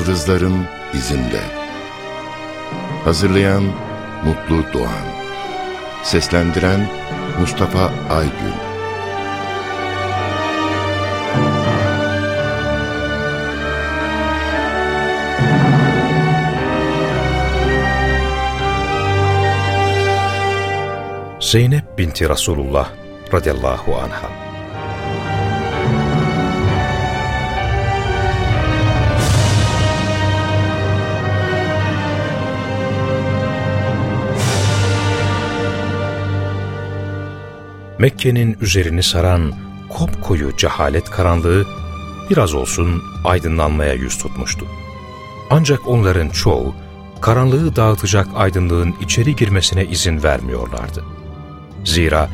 Yıldızların izinde. Hazırlayan Mutlu Doğan. Seslendiren Mustafa Aygün. Zeynep binti Resulullah radıyallahu anha Mekke'nin üzerini saran kopkoyu cehalet karanlığı biraz olsun aydınlanmaya yüz tutmuştu. Ancak onların çoğu karanlığı dağıtacak aydınlığın içeri girmesine izin vermiyorlardı. Zira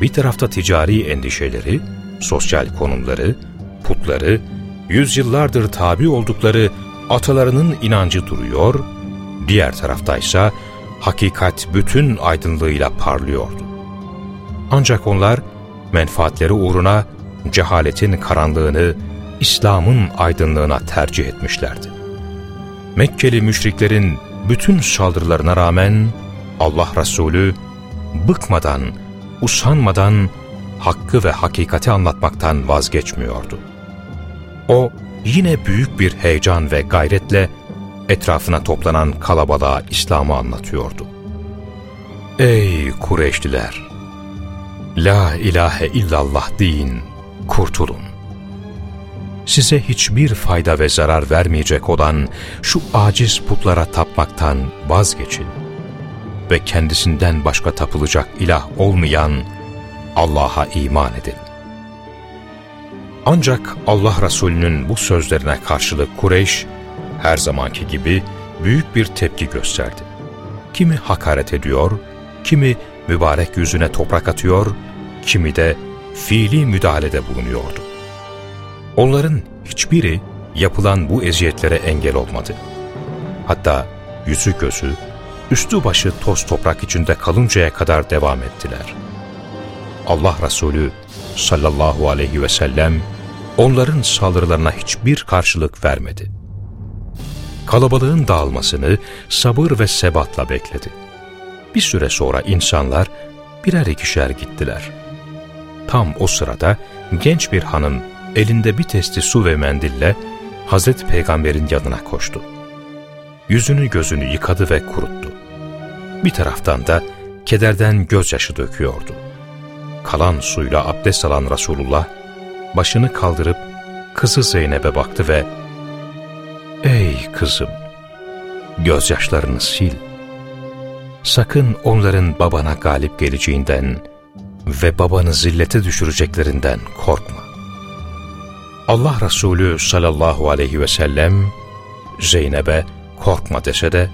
bir tarafta ticari endişeleri, sosyal konumları, putları, yüzyıllardır tabi oldukları atalarının inancı duruyor, diğer taraftaysa hakikat bütün aydınlığıyla parlıyordu. Ancak onlar menfaatleri uğruna cehaletin karanlığını İslam'ın aydınlığına tercih etmişlerdi. Mekkeli müşriklerin bütün saldırılarına rağmen Allah Resulü bıkmadan, usanmadan hakkı ve hakikati anlatmaktan vazgeçmiyordu. O yine büyük bir heyecan ve gayretle etrafına toplanan kalabalığa İslam'ı anlatıyordu. Ey Kureyşliler! La ilahe illallah deyin, kurtulun. Size hiçbir fayda ve zarar vermeyecek olan şu aciz putlara tapmaktan vazgeçin ve kendisinden başka tapılacak ilah olmayan Allah'a iman edin. Ancak Allah Resulü'nün bu sözlerine karşılık Kureyş, her zamanki gibi büyük bir tepki gösterdi. Kimi hakaret ediyor, kimi mübarek yüzüne toprak atıyor, kimi de fiili müdahalede bulunuyordu. Onların hiçbiri yapılan bu eziyetlere engel olmadı. Hatta yüzü gözü, üstü başı toz toprak içinde kalıncaya kadar devam ettiler. Allah Resulü sallallahu aleyhi ve sellem onların saldırılarına hiçbir karşılık vermedi. Kalabalığın dağılmasını sabır ve sebatla bekledi. Bir süre sonra insanlar birer ikişer gittiler. Tam o sırada genç bir hanım elinde bir testi su ve mendille Hazreti Peygamber'in yanına koştu. Yüzünü gözünü yıkadı ve kuruttu. Bir taraftan da kederden gözyaşı döküyordu. Kalan suyla abdest alan Resulullah başını kaldırıp kızı Zeynep'e baktı ve ''Ey kızım, gözyaşlarını sil. Sakın onların babana galip geleceğinden ve babanı zillete düşüreceklerinden korkma. Allah Resulü sallallahu aleyhi ve sellem Zeynep'e korkma dese de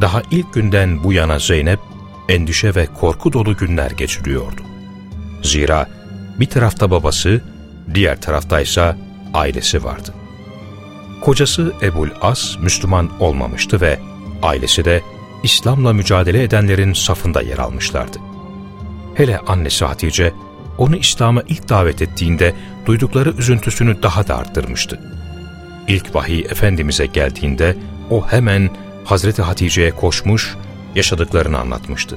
daha ilk günden bu yana Zeynep endişe ve korku dolu günler geçiriyordu. Zira bir tarafta babası, diğer taraftaysa ailesi vardı. Kocası Ebul As Müslüman olmamıştı ve ailesi de İslam'la mücadele edenlerin safında yer almışlardı. Hele annesi Hatice, onu İslam'a ilk davet ettiğinde duydukları üzüntüsünü daha da arttırmıştı. İlk vahiy Efendimiz'e geldiğinde o hemen Hazreti Hatice'ye koşmuş, yaşadıklarını anlatmıştı.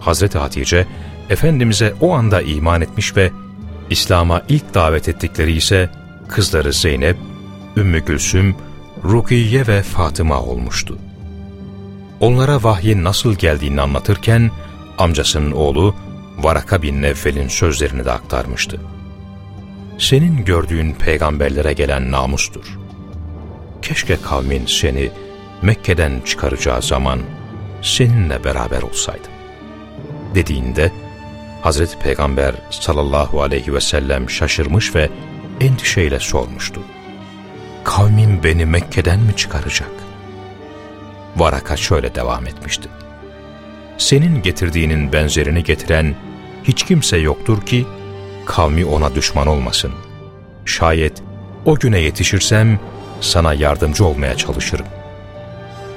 Hazreti Hatice, Efendimiz'e o anda iman etmiş ve İslam'a ilk davet ettikleri ise kızları Zeynep, Ümmü Gülsüm, Rukiye ve Fatıma olmuştu. Onlara vahyin nasıl geldiğini anlatırken, amcasının oğlu Varaka bin Nevfel'in sözlerini de aktarmıştı. Senin gördüğün peygamberlere gelen namustur. Keşke kavmin seni Mekke'den çıkaracağı zaman seninle beraber olsaydım. Dediğinde Hazreti Peygamber sallallahu aleyhi ve sellem şaşırmış ve endişeyle sormuştu. Kavmim beni Mekke'den mi çıkaracak? Varaka şöyle devam etmişti. Senin getirdiğinin benzerini getiren hiç kimse yoktur ki kavmi ona düşman olmasın. Şayet o güne yetişirsem sana yardımcı olmaya çalışırım.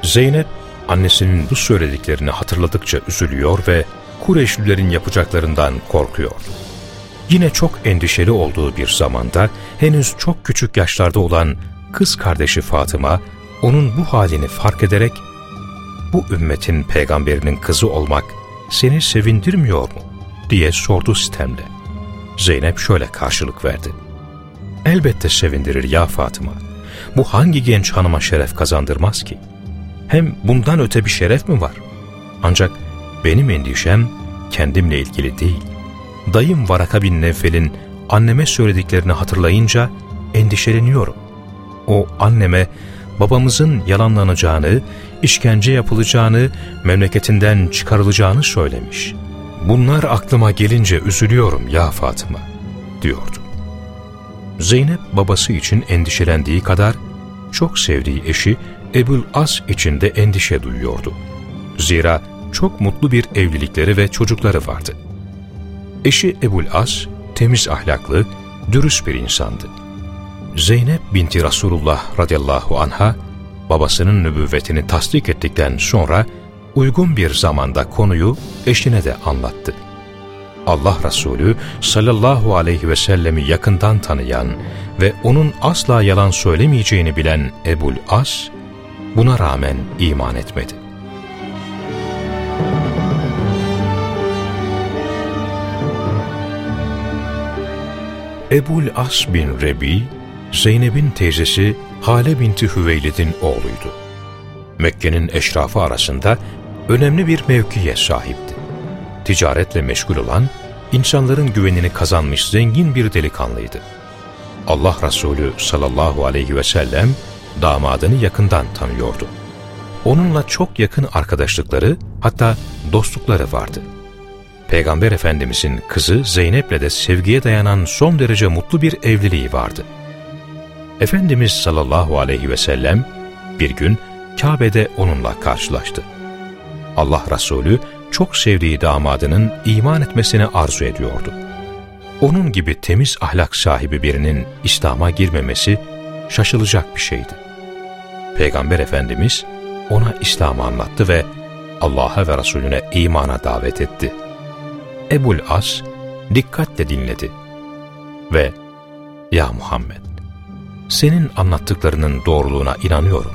Zeynep annesinin bu söylediklerini hatırladıkça üzülüyor ve Kureyşlilerin yapacaklarından korkuyordu. Yine çok endişeli olduğu bir zamanda henüz çok küçük yaşlarda olan kız kardeşi Fatıma onun bu halini fark ederek, bu ümmetin peygamberinin kızı olmak seni sevindirmiyor mu? diye sordu sitemle. Zeynep şöyle karşılık verdi. Elbette sevindirir ya Fatıma. Bu hangi genç hanıma şeref kazandırmaz ki? Hem bundan öte bir şeref mi var? Ancak benim endişem kendimle ilgili değil. Dayım Varaka bin Nevfel'in anneme söylediklerini hatırlayınca endişeleniyorum. O anneme babamızın yalanlanacağını, işkence yapılacağını, memleketinden çıkarılacağını söylemiş. Bunlar aklıma gelince üzülüyorum ya Fatıma, diyordu. Zeynep babası için endişelendiği kadar çok sevdiği eşi Ebul As için de endişe duyuyordu. Zira çok mutlu bir evlilikleri ve çocukları vardı. Eşi Ebul As temiz ahlaklı, dürüst bir insandı. Zeynep binti Resulullah radıyallahu anha babasının nübüvvetini tasdik ettikten sonra uygun bir zamanda konuyu eşine de anlattı. Allah Resulü sallallahu aleyhi ve sellemi yakından tanıyan ve onun asla yalan söylemeyeceğini bilen Ebul As, buna rağmen iman etmedi. Ebul As bin Rebi, Zeynep'in teyzesi Hale binti Hüveylid'in oğluydu. Mekke'nin eşrafı arasında önemli bir mevkiye sahipti. Ticaretle meşgul olan, insanların güvenini kazanmış zengin bir delikanlıydı. Allah Resulü sallallahu aleyhi ve sellem damadını yakından tanıyordu. Onunla çok yakın arkadaşlıkları hatta dostlukları vardı. Peygamber Efendimizin kızı Zeynep'le de sevgiye dayanan son derece mutlu bir evliliği vardı. Efendimiz sallallahu aleyhi ve sellem bir gün Kabe'de onunla karşılaştı. Allah Resulü çok sevdiği damadının iman etmesini arzu ediyordu. Onun gibi temiz ahlak sahibi birinin İslam'a girmemesi şaşılacak bir şeydi. Peygamber Efendimiz ona İslam'ı anlattı ve Allah'a ve Resulüne imana davet etti. Ebul As dikkatle dinledi ve ''Ya Muhammed, senin anlattıklarının doğruluğuna inanıyorum.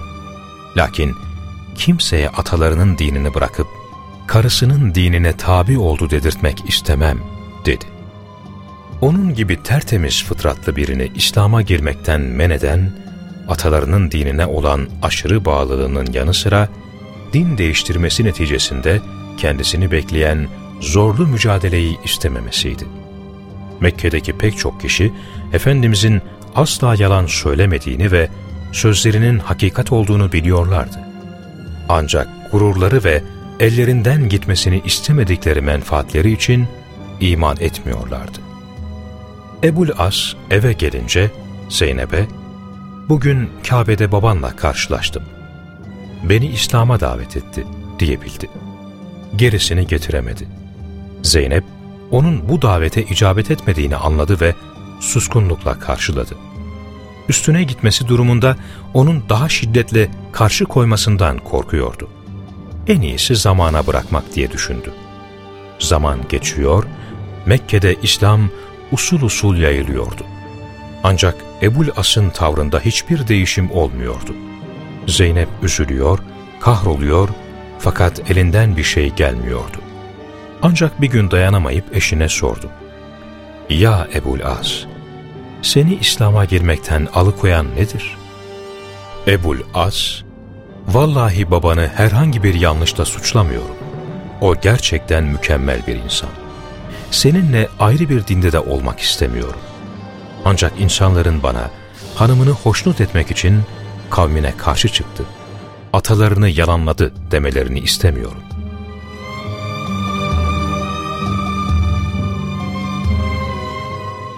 Lakin kimseye atalarının dinini bırakıp karısının dinine tabi oldu dedirtmek istemem, dedi. Onun gibi tertemiz fıtratlı birini İslam'a girmekten men eden, atalarının dinine olan aşırı bağlılığının yanı sıra, din değiştirmesi neticesinde kendisini bekleyen zorlu mücadeleyi istememesiydi. Mekke'deki pek çok kişi, Efendimizin asla yalan söylemediğini ve sözlerinin hakikat olduğunu biliyorlardı. Ancak gururları ve ellerinden gitmesini istemedikleri menfaatleri için iman etmiyorlardı. Ebul As eve gelince Zeynep'e, ''Bugün Kabe'de babanla karşılaştım. Beni İslam'a davet etti.'' diyebildi. Gerisini getiremedi. Zeynep, onun bu davete icabet etmediğini anladı ve suskunlukla karşıladı. Üstüne gitmesi durumunda onun daha şiddetle karşı koymasından korkuyordu. En iyisi zamana bırakmak diye düşündü. Zaman geçiyor, Mekke'de İslam usul usul yayılıyordu. Ancak Ebul As'ın tavrında hiçbir değişim olmuyordu. Zeynep üzülüyor, kahroluyor fakat elinden bir şey gelmiyordu. Ancak bir gün dayanamayıp eşine sordu. Ya Ebul As, seni İslam'a girmekten alıkoyan nedir? Ebul As, vallahi babanı herhangi bir yanlışla suçlamıyorum. O gerçekten mükemmel bir insan. Seninle ayrı bir dinde de olmak istemiyorum. Ancak insanların bana hanımını hoşnut etmek için kavmine karşı çıktı. Atalarını yalanladı demelerini istemiyorum.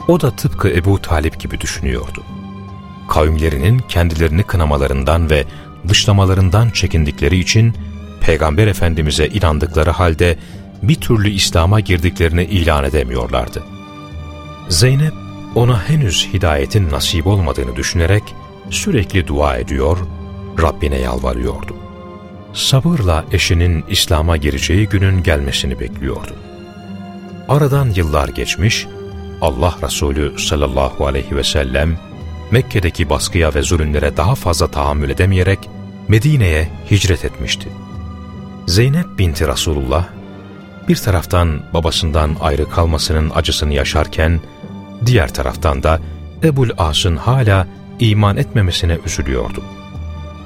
O da tıpkı Ebu Talip gibi düşünüyordu. Kavimlerinin kendilerini kınamalarından ve dışlamalarından çekindikleri için Peygamber Efendimiz'e inandıkları halde bir türlü İslam'a girdiklerini ilan edemiyorlardı. Zeynep ona henüz hidayetin nasip olmadığını düşünerek sürekli dua ediyor, Rabbine yalvarıyordu. Sabırla eşinin İslam'a gireceği günün gelmesini bekliyordu. Aradan yıllar geçmiş, Allah Resulü sallallahu aleyhi ve sellem Mekke'deki baskıya ve zulümlere daha fazla tahammül edemeyerek Medine'ye hicret etmişti. Zeynep binti Resulullah bir taraftan babasından ayrı kalmasının acısını yaşarken diğer taraftan da Ebul As'ın hala iman etmemesine üzülüyordu.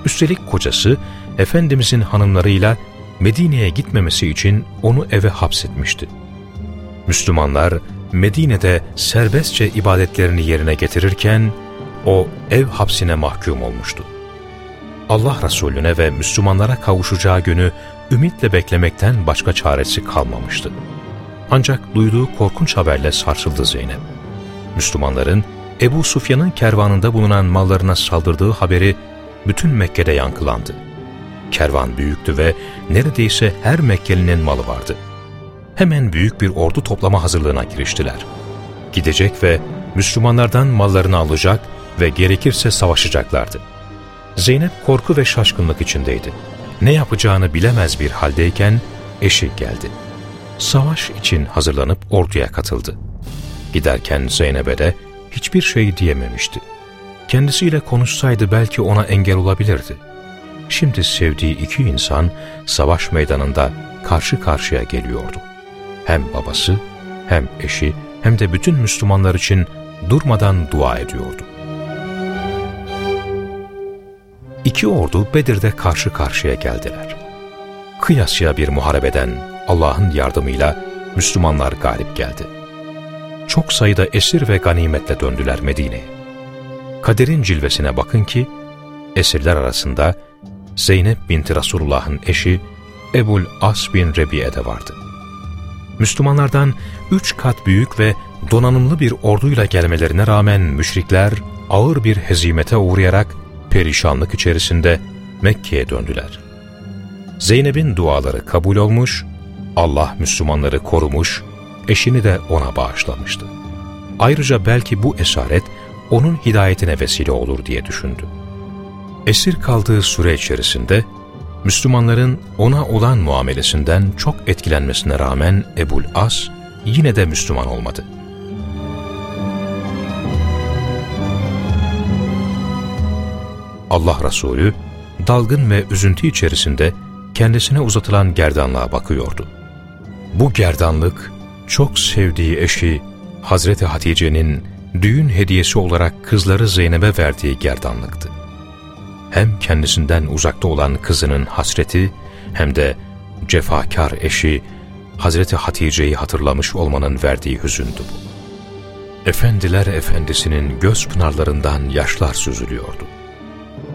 Üstelik kocası Efendimizin hanımlarıyla Medine'ye gitmemesi için onu eve hapsetmişti. Müslümanlar Medine'de serbestçe ibadetlerini yerine getirirken o ev hapsine mahkum olmuştu. Allah Resulüne ve Müslümanlara kavuşacağı günü ümitle beklemekten başka çaresi kalmamıştı. Ancak duyduğu korkunç haberle sarsıldı Zeynep. Müslümanların Ebu Sufyan'ın kervanında bulunan mallarına saldırdığı haberi bütün Mekke'de yankılandı. Kervan büyüktü ve neredeyse her Mekkelinin malı vardı. Hemen büyük bir ordu toplama hazırlığına giriştiler. Gidecek ve Müslümanlardan mallarını alacak ve gerekirse savaşacaklardı. Zeynep korku ve şaşkınlık içindeydi. Ne yapacağını bilemez bir haldeyken eşi geldi. Savaş için hazırlanıp orduya katıldı. Giderken Zeynep'e de hiçbir şey diyememişti. Kendisiyle konuşsaydı belki ona engel olabilirdi. Şimdi sevdiği iki insan savaş meydanında karşı karşıya geliyordu. Hem babası, hem eşi, hem de bütün Müslümanlar için durmadan dua ediyordu. İki ordu Bedir'de karşı karşıya geldiler. Kıyasya bir muharebeden Allah'ın yardımıyla Müslümanlar galip geldi. Çok sayıda esir ve ganimetle döndüler Medine'ye. Kaderin cilvesine bakın ki, esirler arasında Zeynep binti Resulullah'ın eşi Ebul As bin Rebi'e de vardı. Müslümanlardan üç kat büyük ve donanımlı bir orduyla gelmelerine rağmen müşrikler ağır bir hezimete uğrayarak perişanlık içerisinde Mekke'ye döndüler. Zeynep'in duaları kabul olmuş, Allah Müslümanları korumuş, eşini de ona bağışlamıştı. Ayrıca belki bu esaret onun hidayetine vesile olur diye düşündü. Esir kaldığı süre içerisinde Müslümanların ona olan muamelesinden çok etkilenmesine rağmen Ebul As yine de Müslüman olmadı. Allah Resulü dalgın ve üzüntü içerisinde kendisine uzatılan gerdanlığa bakıyordu. Bu gerdanlık çok sevdiği eşi Hazreti Hatice'nin düğün hediyesi olarak kızları Zeynep'e verdiği gerdanlıktı. Hem kendisinden uzakta olan kızının hasreti hem de cefakar eşi Hazreti Hatice'yi hatırlamış olmanın verdiği hüzündü bu. Efendiler efendisinin göz pınarlarından yaşlar süzülüyordu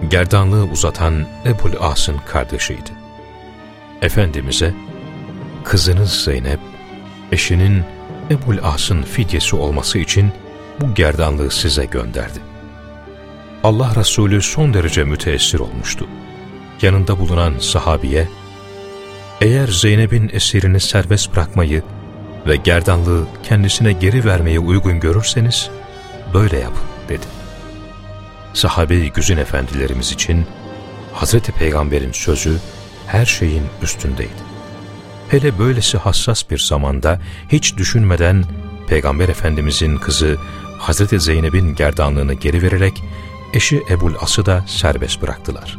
gerdanlığı uzatan Ebul As'ın kardeşiydi. Efendimiz'e, kızınız Zeynep, eşinin Ebul As'ın fidyesi olması için bu gerdanlığı size gönderdi. Allah Resulü son derece müteessir olmuştu. Yanında bulunan sahabiye, eğer Zeynep'in esirini serbest bırakmayı ve gerdanlığı kendisine geri vermeyi uygun görürseniz, böyle yapın dedi sahabe-i güzin efendilerimiz için Hazreti Peygamber'in sözü her şeyin üstündeydi. Hele böylesi hassas bir zamanda hiç düşünmeden Peygamber Efendimizin kızı Hazreti Zeynep'in gerdanlığını geri vererek eşi Ebul As'ı da serbest bıraktılar.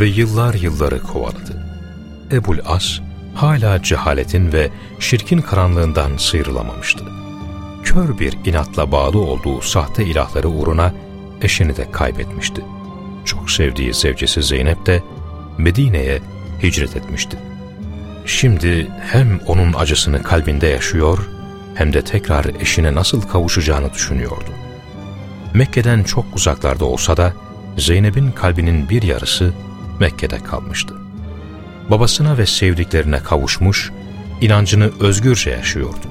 Ve yıllar yılları kovaladı. Ebul As hala cehaletin ve şirkin karanlığından sıyrılamamıştı. Kör bir inatla bağlı olduğu sahte ilahları uğruna eşini de kaybetmişti. Çok sevdiği zevcesi Zeynep de Medine'ye hicret etmişti. Şimdi hem onun acısını kalbinde yaşıyor hem de tekrar eşine nasıl kavuşacağını düşünüyordu. Mekke'den çok uzaklarda olsa da Zeynep'in kalbinin bir yarısı Mekke'de kalmıştı babasına ve sevdiklerine kavuşmuş, inancını özgürce yaşıyordu.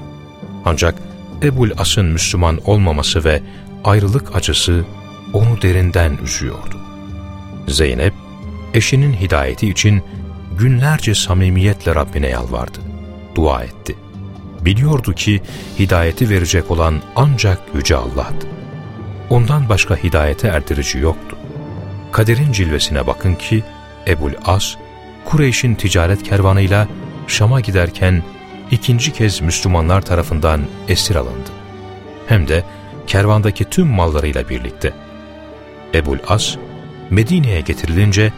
Ancak Ebul As'ın Müslüman olmaması ve ayrılık acısı onu derinden üzüyordu. Zeynep, eşinin hidayeti için günlerce samimiyetle Rabbine yalvardı, dua etti. Biliyordu ki hidayeti verecek olan ancak Yüce Allah'tı. Ondan başka hidayete erdirici yoktu. Kaderin cilvesine bakın ki Ebul As, Kureyş'in ticaret kervanıyla Şam'a giderken ikinci kez Müslümanlar tarafından esir alındı. Hem de kervandaki tüm mallarıyla birlikte. Ebul As, Medine'ye getirilince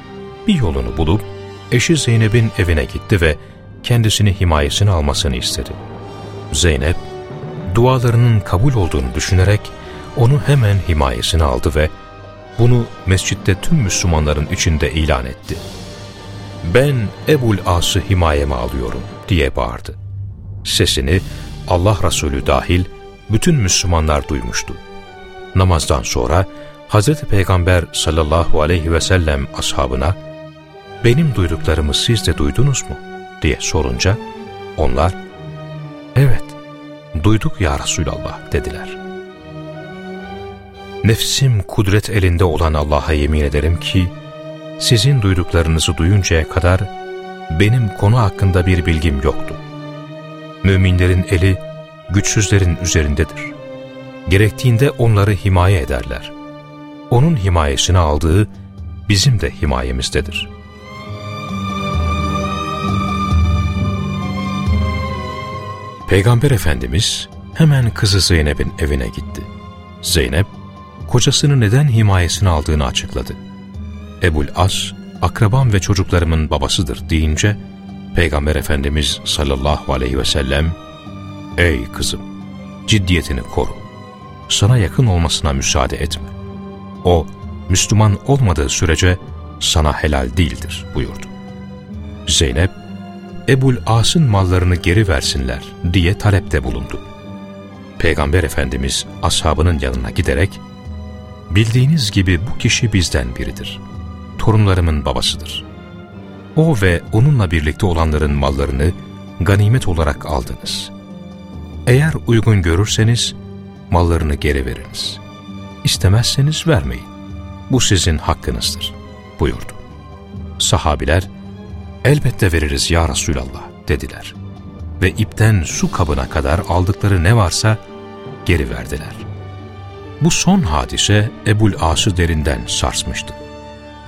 bir yolunu bulup eşi Zeynep'in evine gitti ve kendisini himayesine almasını istedi. Zeynep, dualarının kabul olduğunu düşünerek onu hemen himayesine aldı ve bunu mescitte tüm Müslümanların içinde ilan etti. ''Ben Ebul As'ı himayeme alıyorum.'' diye bağırdı. Sesini Allah Resulü dahil bütün Müslümanlar duymuştu. Namazdan sonra Hz. Peygamber sallallahu aleyhi ve sellem ashabına ''Benim duyduklarımı siz de duydunuz mu?'' diye sorunca onlar ''Evet, duyduk ya Resulallah'' dediler. Nefsim kudret elinde olan Allah'a yemin ederim ki, sizin duyduklarınızı duyuncaya kadar benim konu hakkında bir bilgim yoktu. Müminlerin eli güçsüzlerin üzerindedir. Gerektiğinde onları himaye ederler. Onun himayesini aldığı bizim de himayemizdedir. Peygamber Efendimiz hemen kızı Zeynep'in evine gitti. Zeynep, kocasını neden himayesini aldığını açıkladı. Ebul As, akrabam ve çocuklarımın babasıdır deyince, Peygamber Efendimiz sallallahu aleyhi ve sellem, Ey kızım, ciddiyetini koru. Sana yakın olmasına müsaade etme. O, Müslüman olmadığı sürece sana helal değildir buyurdu. Zeynep, Ebul As'ın mallarını geri versinler diye talepte bulundu. Peygamber Efendimiz ashabının yanına giderek, Bildiğiniz gibi bu kişi bizden biridir. Torunlarımın babasıdır. O ve onunla birlikte olanların mallarını ganimet olarak aldınız. Eğer uygun görürseniz mallarını geri veriniz. İstemezseniz vermeyin. Bu sizin hakkınızdır buyurdu. Sahabiler elbette veririz ya Resulallah dediler. Ve ipten su kabına kadar aldıkları ne varsa geri verdiler. Bu son hadise Ebul As'ı derinden sarsmıştı.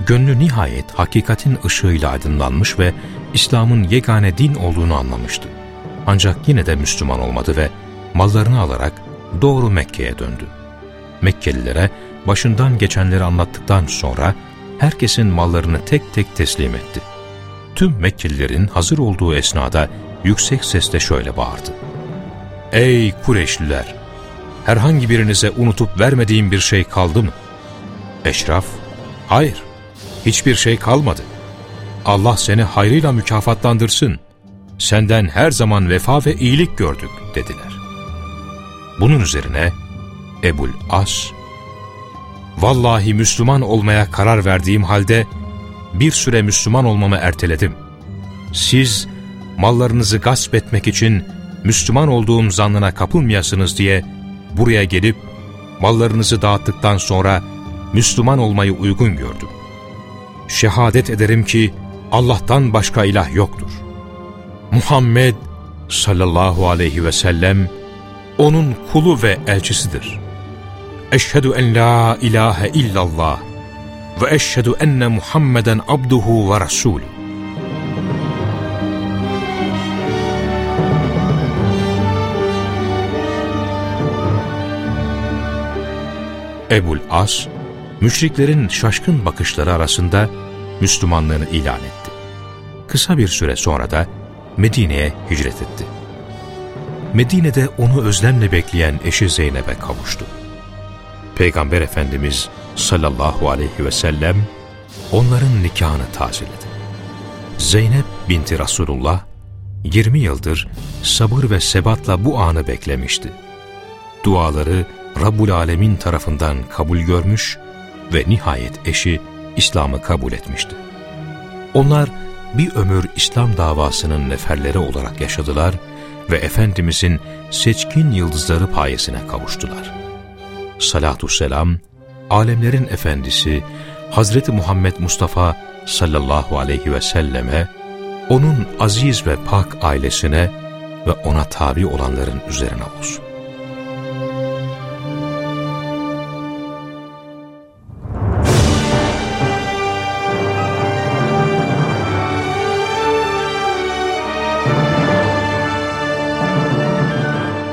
Gönlü nihayet hakikatin ışığıyla aydınlanmış ve İslam'ın yegane din olduğunu anlamıştı. Ancak yine de Müslüman olmadı ve mallarını alarak doğru Mekke'ye döndü. Mekkelilere başından geçenleri anlattıktan sonra herkesin mallarını tek tek teslim etti. Tüm Mekkelilerin hazır olduğu esnada yüksek sesle şöyle bağırdı. Ey Kureşliler! Herhangi birinize unutup vermediğim bir şey kaldı mı? Eşraf, hayır, hiçbir şey kalmadı. Allah seni hayrıyla mükafatlandırsın. Senden her zaman vefa ve iyilik gördük dediler. Bunun üzerine Ebul As, Vallahi Müslüman olmaya karar verdiğim halde bir süre Müslüman olmamı erteledim. Siz mallarınızı gasp etmek için Müslüman olduğum zannına kapılmayasınız diye buraya gelip mallarınızı dağıttıktan sonra Müslüman olmayı uygun gördüm. Şehadet ederim ki Allah'tan başka ilah yoktur. Muhammed sallallahu aleyhi ve sellem onun kulu ve elçisidir. Eşhedü en la ilahe illallah enne Muhammeden abduhu ve rasulü. Ebul As, müşriklerin şaşkın bakışları arasında Müslümanlığını ilan etti. Kısa bir süre sonra da Medine'ye hicret etti. Medine'de onu özlemle bekleyen eşi Zeynep'e kavuştu. Peygamber Efendimiz sallallahu aleyhi ve sellem onların nikahını tazeledi. Zeynep binti Resulullah 20 yıldır sabır ve sebatla bu anı beklemişti. Duaları Rabbul Alemin tarafından kabul görmüş ve nihayet eşi İslam'ı kabul etmişti. Onlar bir ömür İslam davasının neferleri olarak yaşadılar ve Efendimizin seçkin yıldızları payesine kavuştular. Salatü selam, alemlerin efendisi Hazreti Muhammed Mustafa sallallahu aleyhi ve selleme, onun aziz ve pak ailesine ve ona tabi olanların üzerine olsun.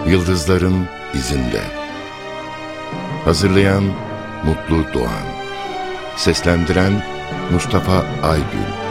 Yıldızların izinde. Hazırlayan Mutlu Doğan. Seslendiren Mustafa Aygül